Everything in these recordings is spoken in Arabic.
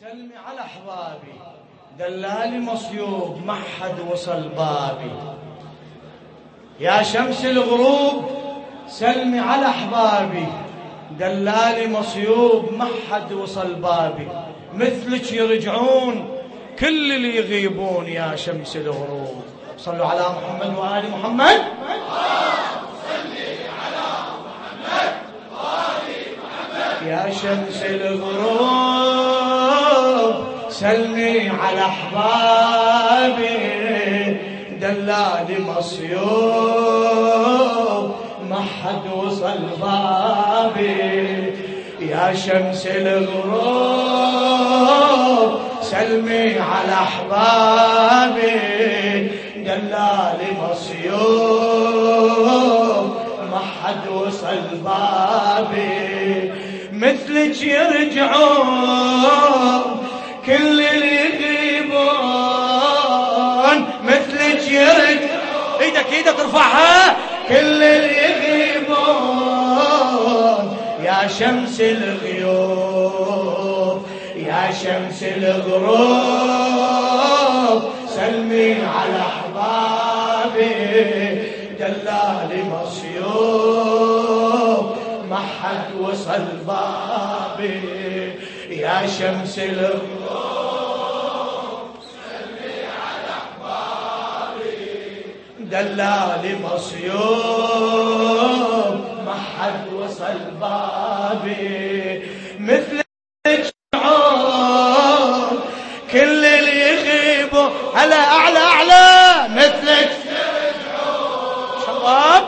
سلمي على أحبابي. دلالي مصيوب ما حد وصل بابي. يا شمس الغروب سلمي على أحبابي. دلالي مصيوب ما حد وصل بابي. مثلك يرجعون كل اللي يغيبون يا شمس الغروب. صلوا على محمد وآل محمد. يا شمس الغروب. سلمي على أحبابي. دلالي مصيوب ما حد وصل بابي. يا شمس الغروب سلمي على أحبابي. دلالي مصيوب ما حد وصل بابي. مثلك يرجعون كل اللي يغيبون مثلك يرجع إيدك إيدك ارفعها. كل اللي يغيبون يا شمس الغيوب يا شمس الغروب. سلمي على أحبابي دلالي مصيوب. ما حد وصل بابي يا شمس الغروب سلمي على احبابي دلالي مصيوب ما حد وصل بابي مثل الشعور كل اللي يغيبوا هلا أعلى أعلى. مثلك شباب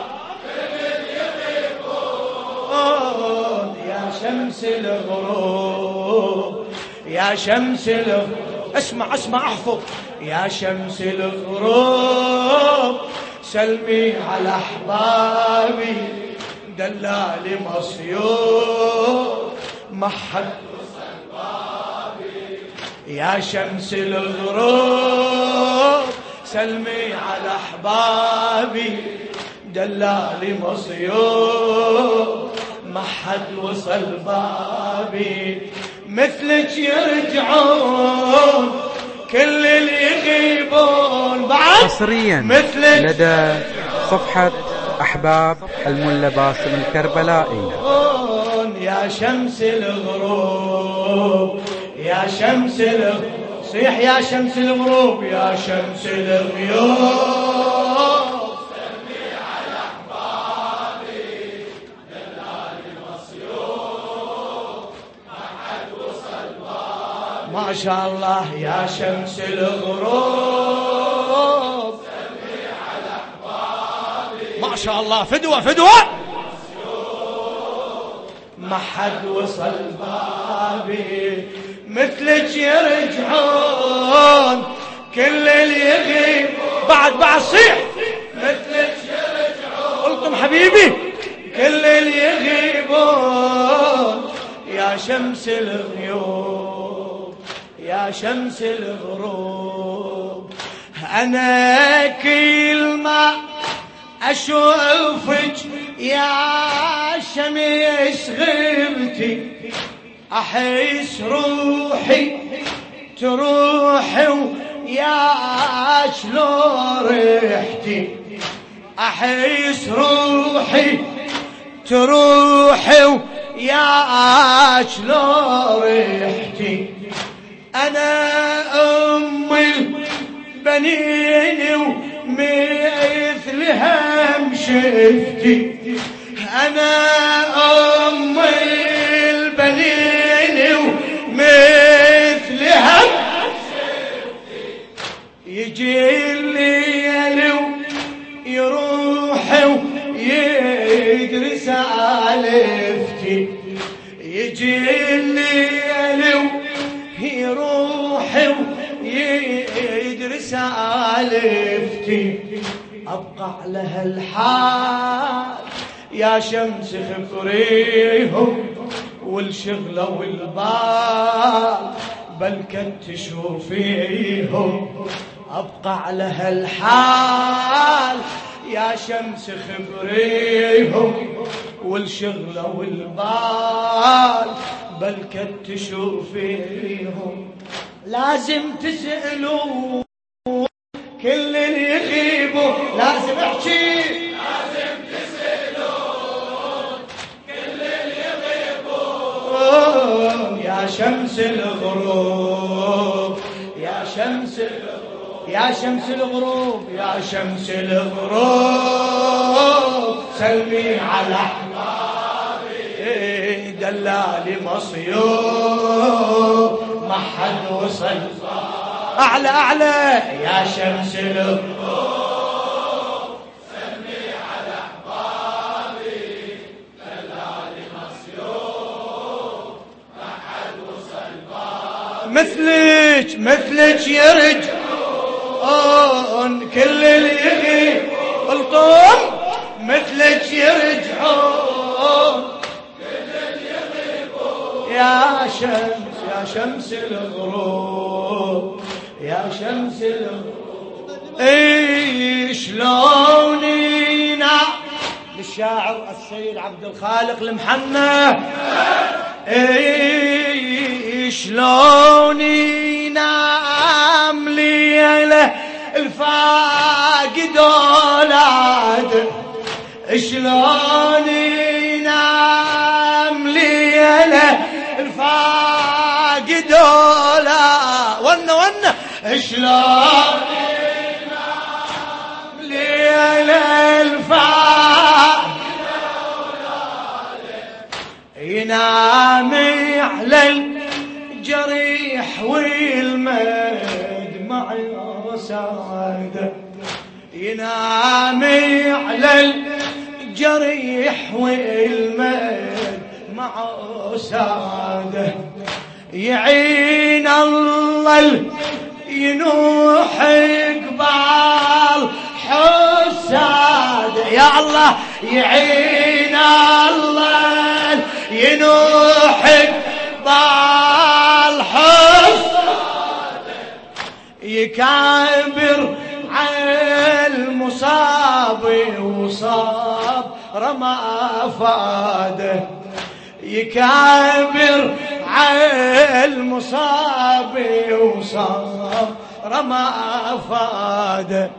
يا شمس الغروب يا شمس الغروب. اسمع اسمع احفظ. يا شمس الغروب سلمي على أحبابي دلالي مصيوب. ما حد يا شمس الغروب سلمي على أحبابي دلالي مصيوب. ما حد وصل بابي مثلك يرجعون. كل اللي يغيبون بعد حصريا مثلك لدى صفحة أحباب الملا باسم الكربلائي. يا شمس الغروب يا شمس الغروب صيح يا شمس الغروب يا شمس الغيوب. ما شاء الله يا شمس الغروب. ما شاء الله فدوة فدوة. ما حد وصل بابي مثلك يرجعون كل اللي يغيب بعد بعد صيح مثلك يرجعون قلتم حبيبي كل اللي يغيبون يا شمس الغيوب يا شمس الغروب. أنا كل ما أشوفك يا شمس غبتي أحس روحي تروحي ويا شلون ريحتي. أحس روحي تروحي ويا شلون ريحتي. أنا أم البنين ومثلها شفتي أنا أم سالفتي أبقى على هالحال يا شمس خفريهم والشغلة والبال بل كنت تشوفيهم أبقى على هالحال يا شمس خبريهم والشغلة والبال بل كنت تشوفيهم لازم تسألوا كل يغيبوا لازم احكي لازم تسألوا كل اللي يغيبوا يا شمس الغروب يا شمس الغروب يا شمس الغروب يا شمس الغروب. سلمي على أحبابي دلالي مصيوب ما حد وصل أعلى أعلى. يا شمس الغروب سلمي على احبابي دلالي مصيوب ما حد وصل مثلك مثلك يرجع كل اللي يغيب الطم مثلك يرجعون يا شمس يا شمس الغروب. يا شمس اي شلون للشاعر السيد عبد الخالق المحنى اي شلون ينام ليله الفاقد أولاد شلون ينام ليله الفاقد شلون الفاقد ينام على الجريح والمدمع ساده ينام على الجريح والمدمع ساده يعين الله ينوح قبال حساد. يا الله يعين الله ينوح قبال حساد. يكابر على المصاب وصاب رمى فاده. يكابر المصاب وصاب رمى فاده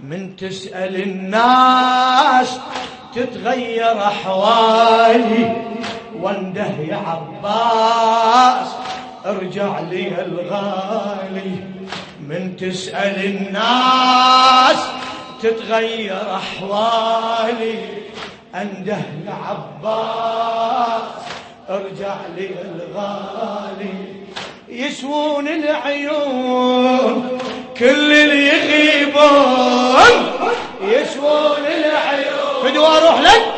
من تسأل الناس تتغير أحوالي. وانده يا عباس ارجع لي الغالي. من تسأل الناس تتغير أحوالي. انده يا عباس أرجع لي الغالي يسوون العيون كل اللي يغيبون. يسوون العيون. فدوا أروح لك؟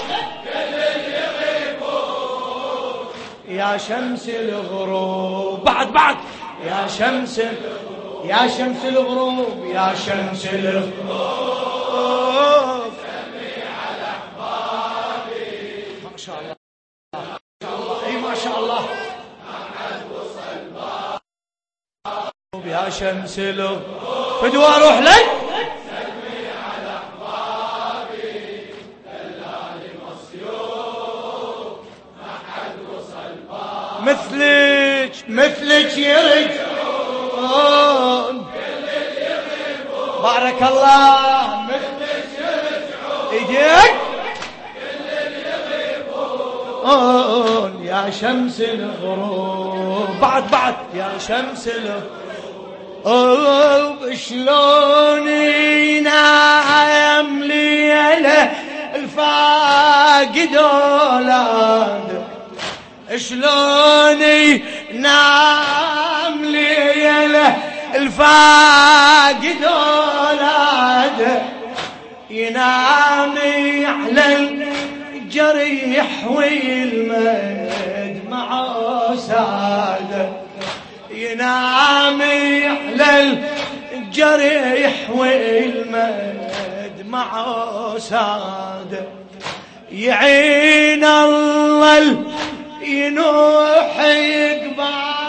يا شمس الغروب. بعد بعد. يا شمس يا شمس الغروب يا شمس الغروب. شاء الله ما شاء الله اي ما شاء الله يا شمس الغروب فدوا أروح لك مثلك مثلك يرجعون بارك الله. مثلك يرجعون ايديك يا شمس الغروب. بعد بعد. يا شمس الغروب. شلون ينام ليله الفاقد أولاد؟ شلون ينام ليله الفاقد أولاد؟ ينام على الجريح والمدمع ساده ينام الجريح والمدمع ساده. يعين الله ينوح يقبال.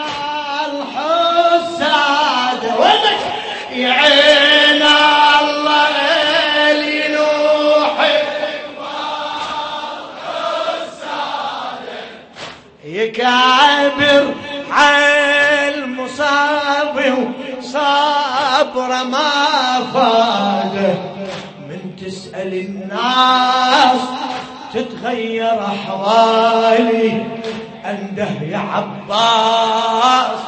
الناس تتغير أحوالي. أنده يا عباس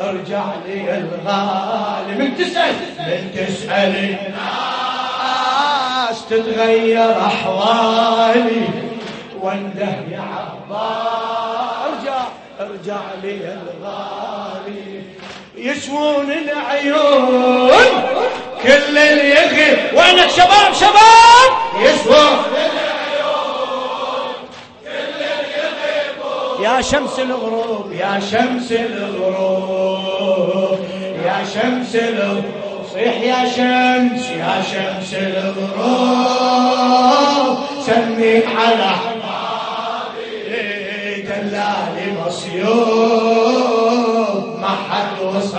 ارجع لي الغالي. من تسأل. من تسأل الناس تتغير أحوالي. وانده يا عباس ارجع ارجع لي الغالي. يشوون العيون. كل اللي يغي وينك شباب شباب! يشوون يا شمس الغروب يا شمس الغروب يا شمس الغروب. صيح يا شمس يا شمس الغروب. سمي على حبابي دلالي مصيوب. ما حد وصل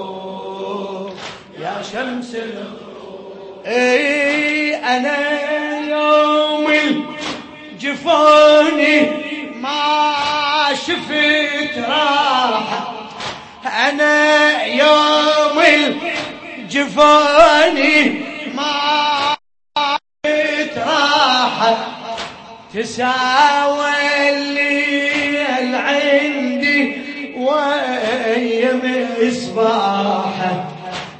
يا شمس الغروب أي أنا يوم الجفوني ما شفت راحه أنا يوم الجفاني ما راحة تساوي الليل عندي وايام اصباحه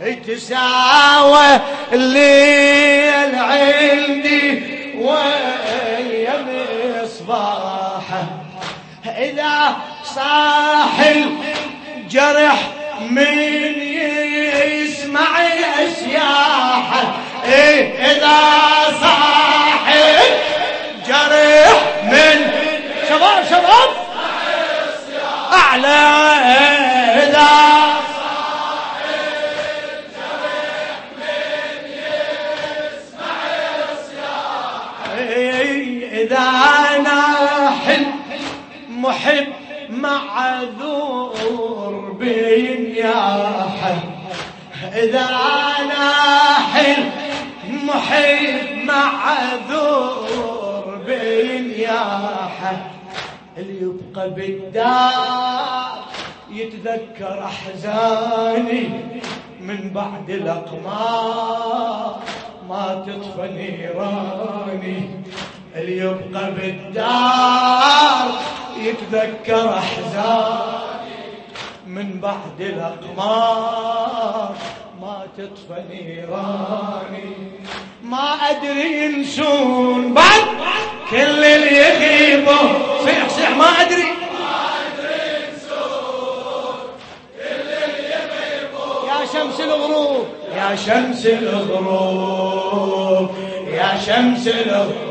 تساوى الليل عندي وايام اصباحه إذا صاحل جرح من يسمع اسياحه إيه إذا صاحب جرح من شباب شباب. أعلى معذور بينياحه إذا ناحل محب معذور بينياحه اللي يبقى بالدار يتذكر أحزاني من بعد الأقمار. ما تطفى نيراني. اللي يبقى بالدار يتذكر احزاني من بعد الأقمار. ما تطفى نيراني ما أدري ينسون بعد كل اللي يغيبوا صيح صيح ما أدري. يا شمس الغروب. يا شمس الغروب. يا شمس الغروب.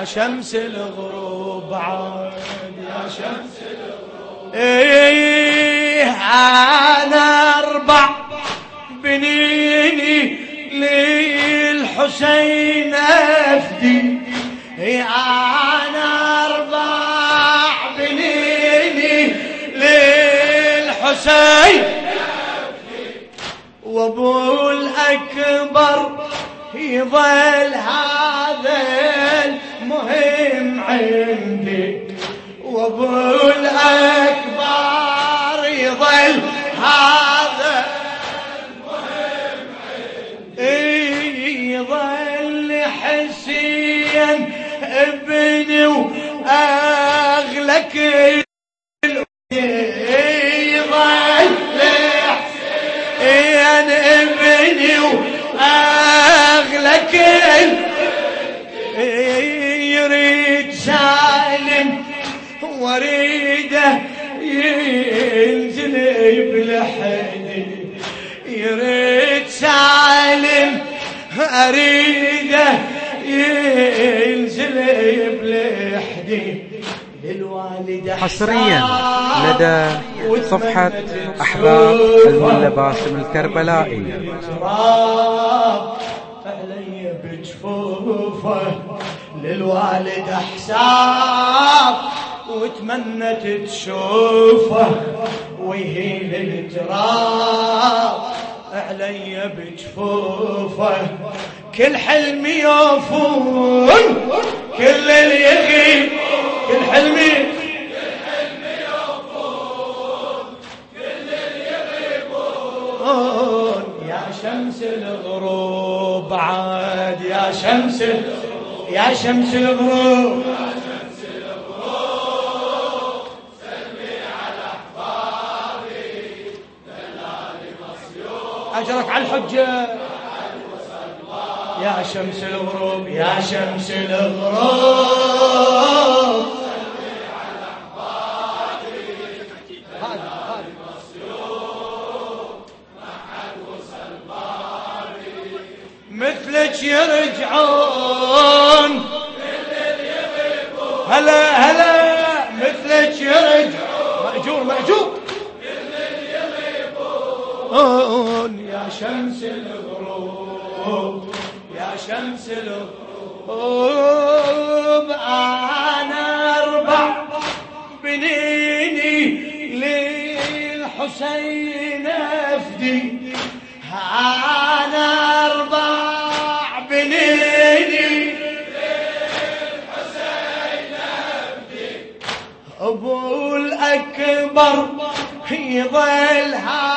يا شمس الغروب عاد يا شمس الغروب. إيه أنا أربع بنيني للحسين أفدي. إيه أنا أربع بنيني للحسين وأبو الأكبر يظل هذا المهم عندي وأبو الأكبر يظل هذا أريده ينزل بلحدي للوالدة حصريا لدى صفحة أحباب الملا باسم الكربلائي علي بجفوفه للوالد حساب وتمنت تشوفه ويهيل التراب علي بجفوفه. كل حلم يوفون كل اللي يغيب. كل حلمي يا شمس الغروب عاد يا شمس يا شمس الغروب. أجرك على الحجة. يا شمس الغروب يا شمس الغروب. مثلك يرجعون. هلا هلا. مثلك يرجع مأجور مأجور. شمس الغروب يا شمس الغروب أنا أربع بنيني للحسين أفدي. أنا أربع بنيني أبو الأكبر يظل هذا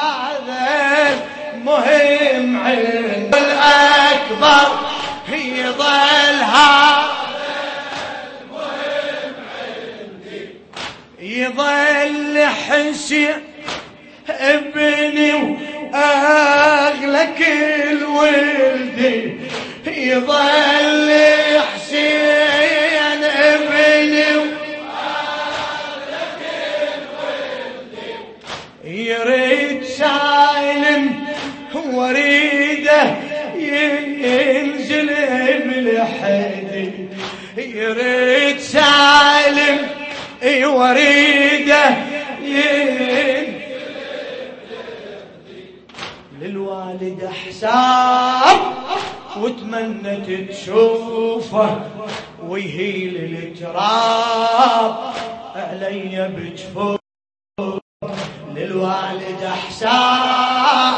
يظل هذا يظل حسين ابني وأغلى كل ولدي. يظل يريد سالم وريده للوالد حساب وتمنت تشوفه ويهيل التراب. علي بجفوف للوالد حساب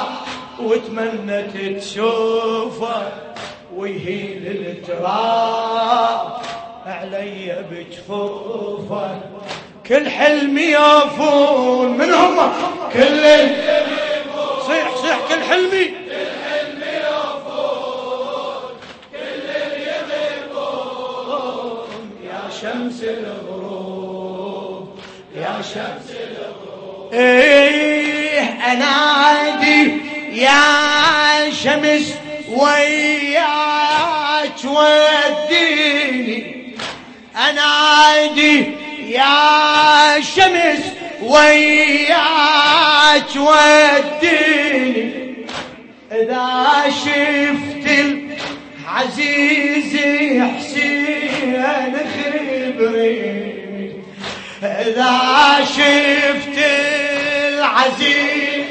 وتمنت تشوفه ويهيل التراب. علي بجفوفه كل حلم يافون. من هم؟ كل صيح صيح. كل حلمي حلمي يا شمس الغروب يا شمس الغروب. إيه أنا عادي. يا شمس وياك وديني أنا عادي يا شمس وياك وديني. إذا شفت العزيز حسين خبريني إذا شفت العزيز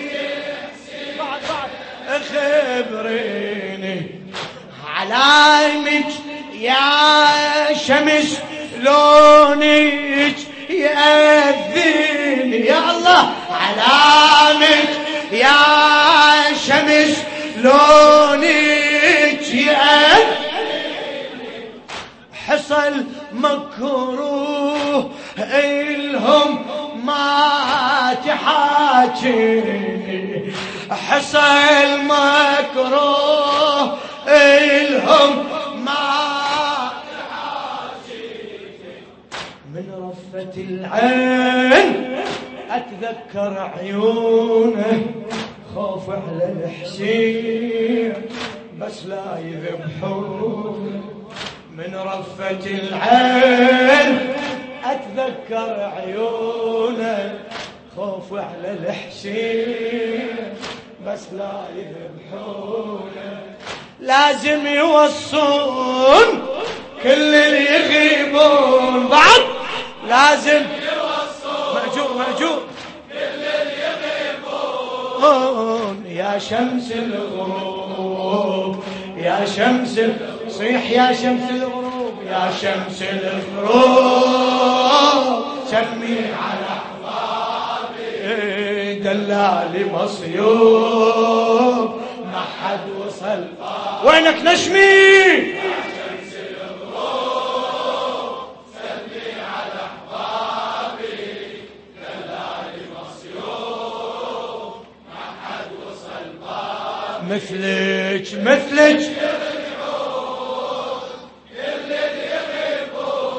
خبريني علامك يا شمس لونك يأذني يا الله علامك يا شمس لونك يأذني حصل مكروه إلهم ما تحاكيني حصل مكروه إلهم من رفة العين أتذكر عيونه خوف على الحسين بس لا يذبحون من رفة العين أتذكر عيونه خوف على الحسين بس لا يذبحونه لازم يوصون كل اللي يغيبون بعد لازم. مأجور مأجور. يا شمس الغروب يا شمس صيح يا شمس الغروب يا شمس الغروب. سمي على أحبابي دلالي مصيوب. ما حد وصل. وينك نشمي مثلك مثلك.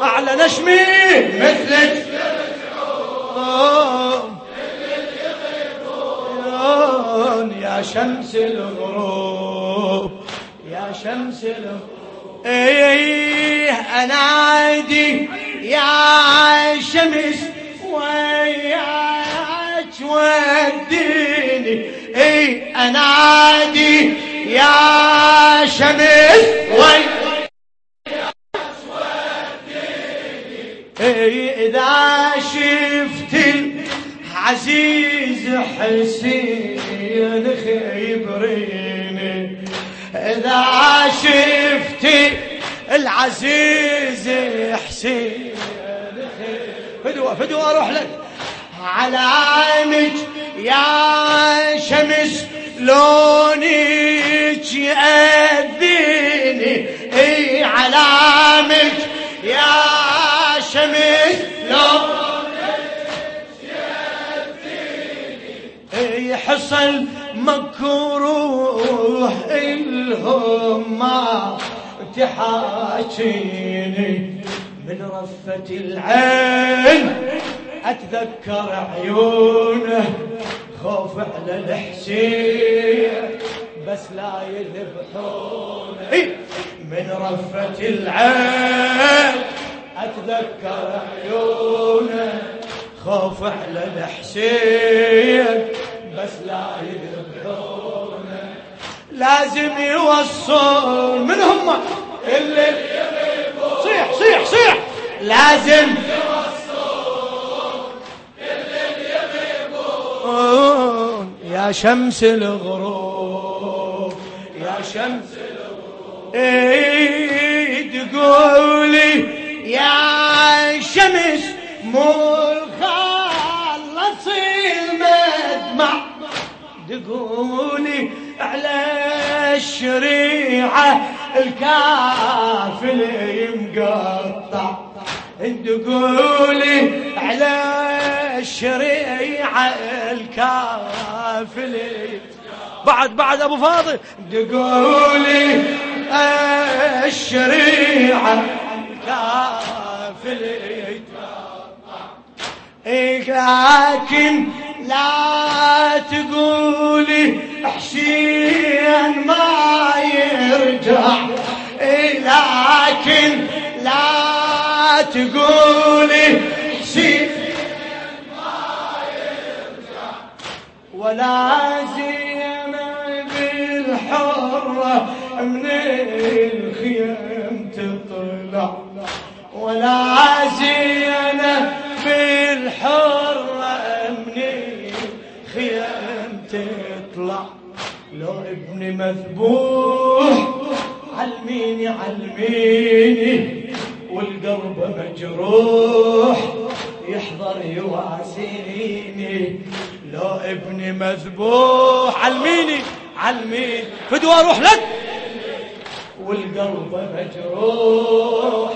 أعلى نشمي مثلك. يا شمس الغروب يا شمس الغروب. إيه أنا عادي. يا شمس وياك وديني. اي أنا عادي يا شمس وياك اي إذا شفت العزيز حسين خيبريني إذا شفت العزيز حسين فدوة فدوة أروح لك. على عينك يا شمس لونك يأذيني. إي علامك يا شمس لونك يأذيني. حصل مكروه إلهم ما تحاكيني من رفة العين. أتذكر عيونه خوف على الحسين بس لا يذبحونه. إيه؟ من رفة العين. أتذكر عيونه خوف على الحسين بس لا يذبحونه. لازم يوصل من هم؟ اللي صيح صيح صيح. لازم يا شمس الغروب يا شمس الغروب إيه تقولي يا شمس مو الخلص المدمع تقولي على الشريعة الكافل يمقطع تقولي على الشريعة الكافل بعد بعد أبو فاضل تقولي الشريعة الكافل لكن لا تقولي حسين ما يرجع. لكن لا تقولي ولا زينب الحرة من الخيم تطلع. ولا زينب الحرة من الخيم تطلع. لو ابني مذبوح علميني علميني والقلب مجروح. يحضر يواسيني. لو ابني مذبوح. علميني علميني. فدوى أروح لك. والقلب مجروح.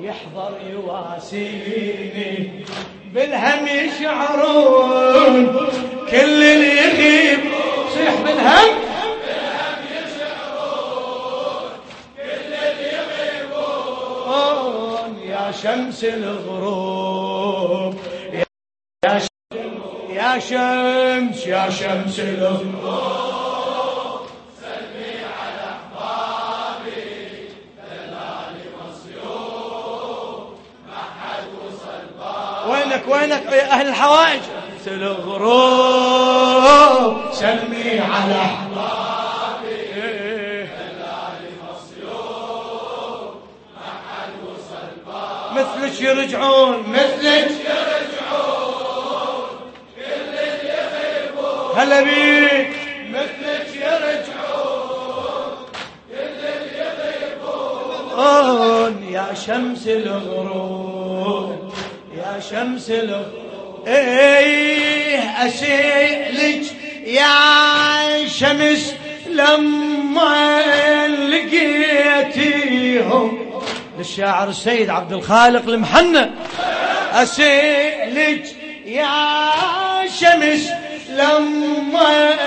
يحضر يواسيني. بالهم يشعرون. كل اللي يغيب صيح بالهم. شمس الغروب. يا شمس يا شمس الغروب وينك وينك يا أهل الحوائج؟ الغروب. سلمي على أحبابي. مثلك يرجعون مثلك هلا بيك مثلك يرجعون يا شمس الغروب يا شمس الغروب إيه اسيلك يا شمس لما لقيتيهم. للشاعر السيد عبد الخالق المحنى اسيلك يا شمس لما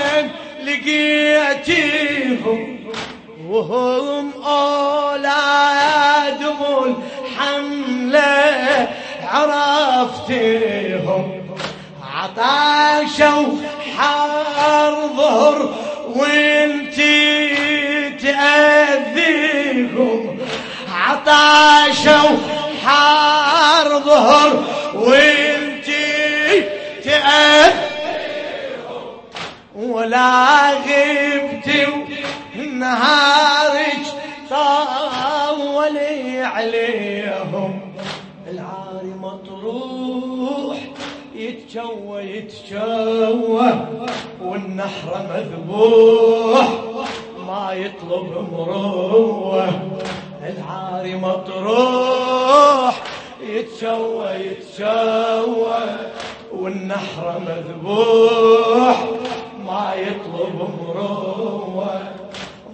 لقيتيهم وهم أولاد الحملة عرفتهم. عطاشوا حار ظهر وانتي تأذيهم. عطاشوا حار ظهر ولا غبتي نهارك طولي عليهم. العاري مطروح يتجوى يتجوى والنحر مذبوح ما يطلب مروه. العاري مطروح يتجوى يتجوى والنحر مذبوح ما يطلب مروه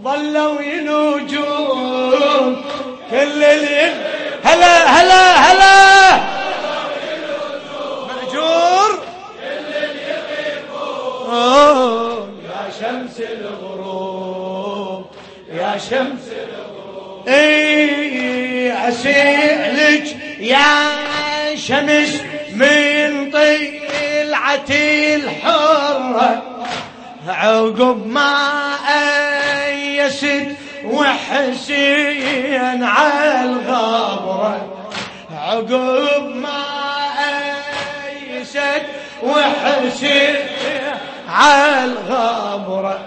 ظلوا يلوجون كل اللي هلا هلا هلا. مأجور. يا شمس الغروب يا شمس الغروب. إي اسئلك يا شمس من الحرة عقب ما أيست وحسين على الغبرة عقب ما أيست وحسين على الغبرة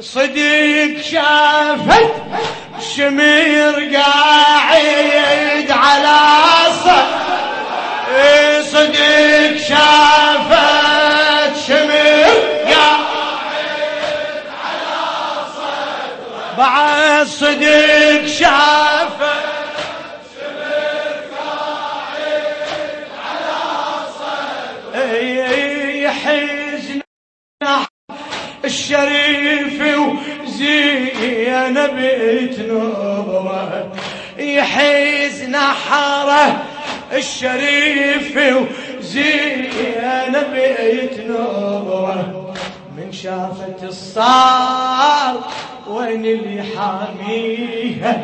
صديق شافت شمير قاعد على صدر صديق شافت بعد على صدره حزن الشريف وزينب تنوره يحزن حارة الشريف وزينب يتنوره من شافت الصار وين اللي حاميها؟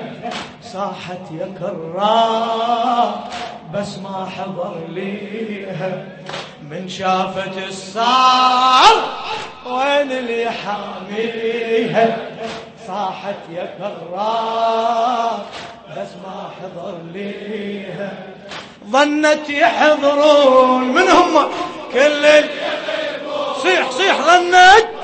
صاحت يا كرار بس ما حضر ليها. من شافت الصار وين اللي حاميها؟ صاحت يا كرار بس ما حضر ليها. ظنت يحضرون من هم؟ كل. صيح صيح ظنت!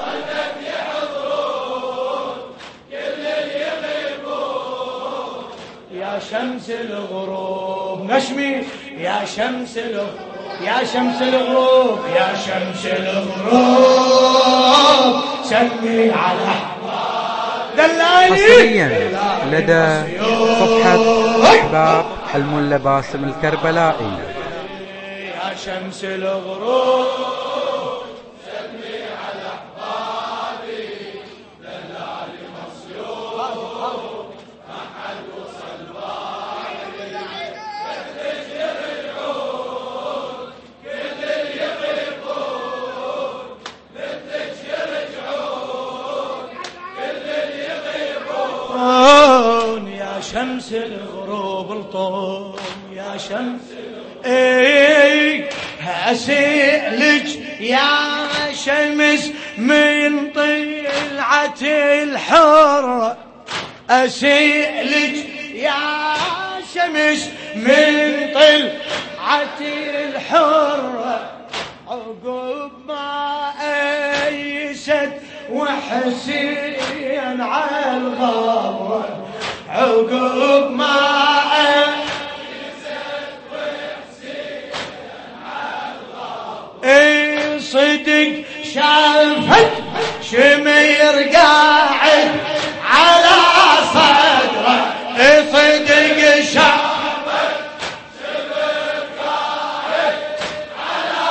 يا شمس الغروب. نشمي. يا شمس الغروب. يا شمس الغروب. يا شمس الغروب. سمي على دلالي. حصريا لدى صفحة أحباب الملا باسم الكربلائي. يا شمس الغروب. طون يا شمس الغروب الطون يا شمس اي اسئلك يا شمس من طلعة الحرة اسئلك يا شمس من طلعة الحرة عقب ما أيست وحسين على الغابة عقب ما إي صدق شافت شمير قاعد على صدره. إي صدق شافت شمير قاعد على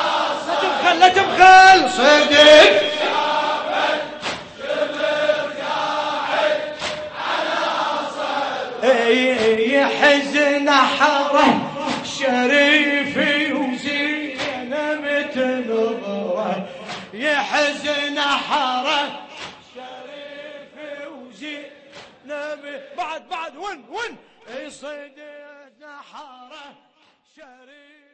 صدره. لا تبخل. صدق بعد بعد ون ون يصيد حره شريف.